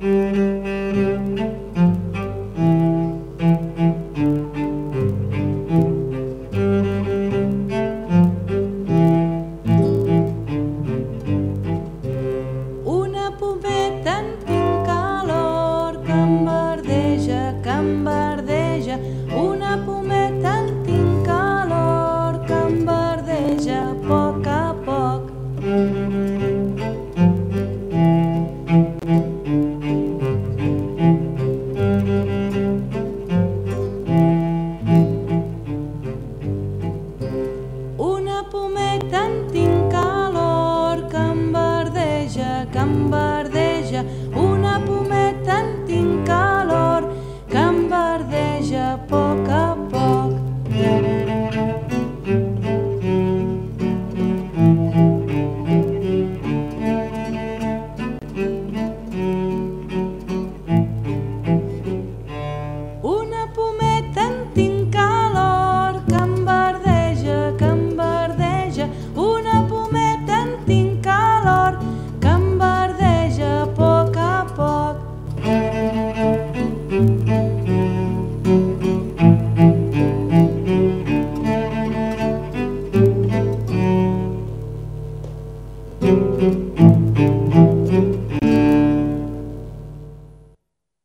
Mm-hmm. tant tinc calor que em verdeja, que em verdeja.